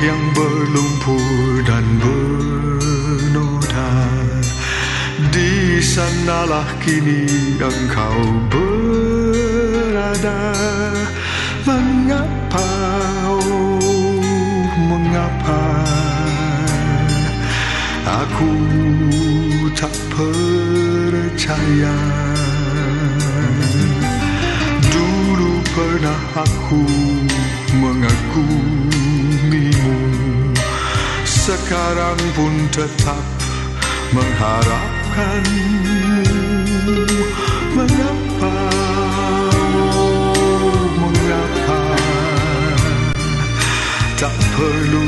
yang berlumpur dan bernoda. Di sanalah kini engkau berada. Mengapa, oh mengapa? Aku tak percaya. Dulu pernah aku mengagumimu Sekarang pun tetap mengharapkanmu. Mengapa, mengapa Tak perlu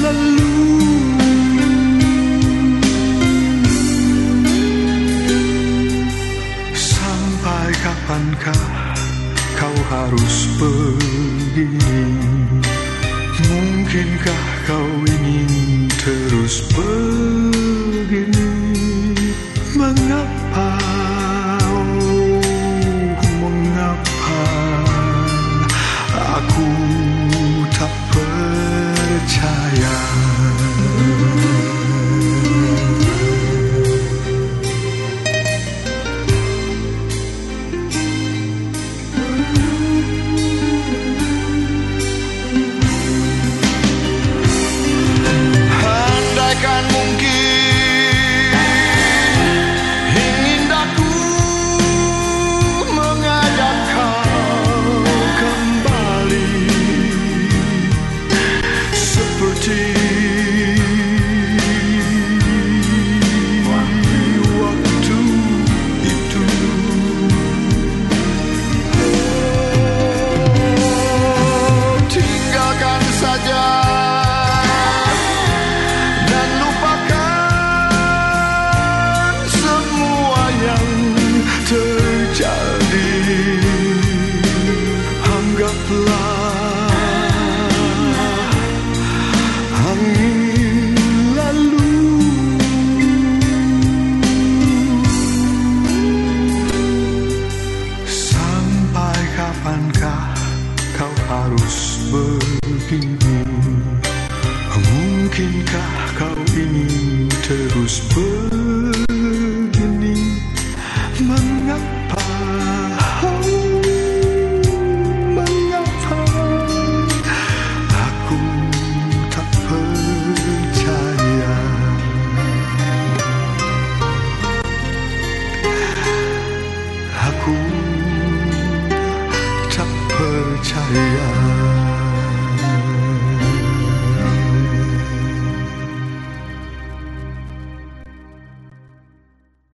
Lalu. Sampai kapankah kau harus begini? Mungkinkah kau ingin terus begini? Mengapa, harus begini? Mungkinkah kau ingin terus begini?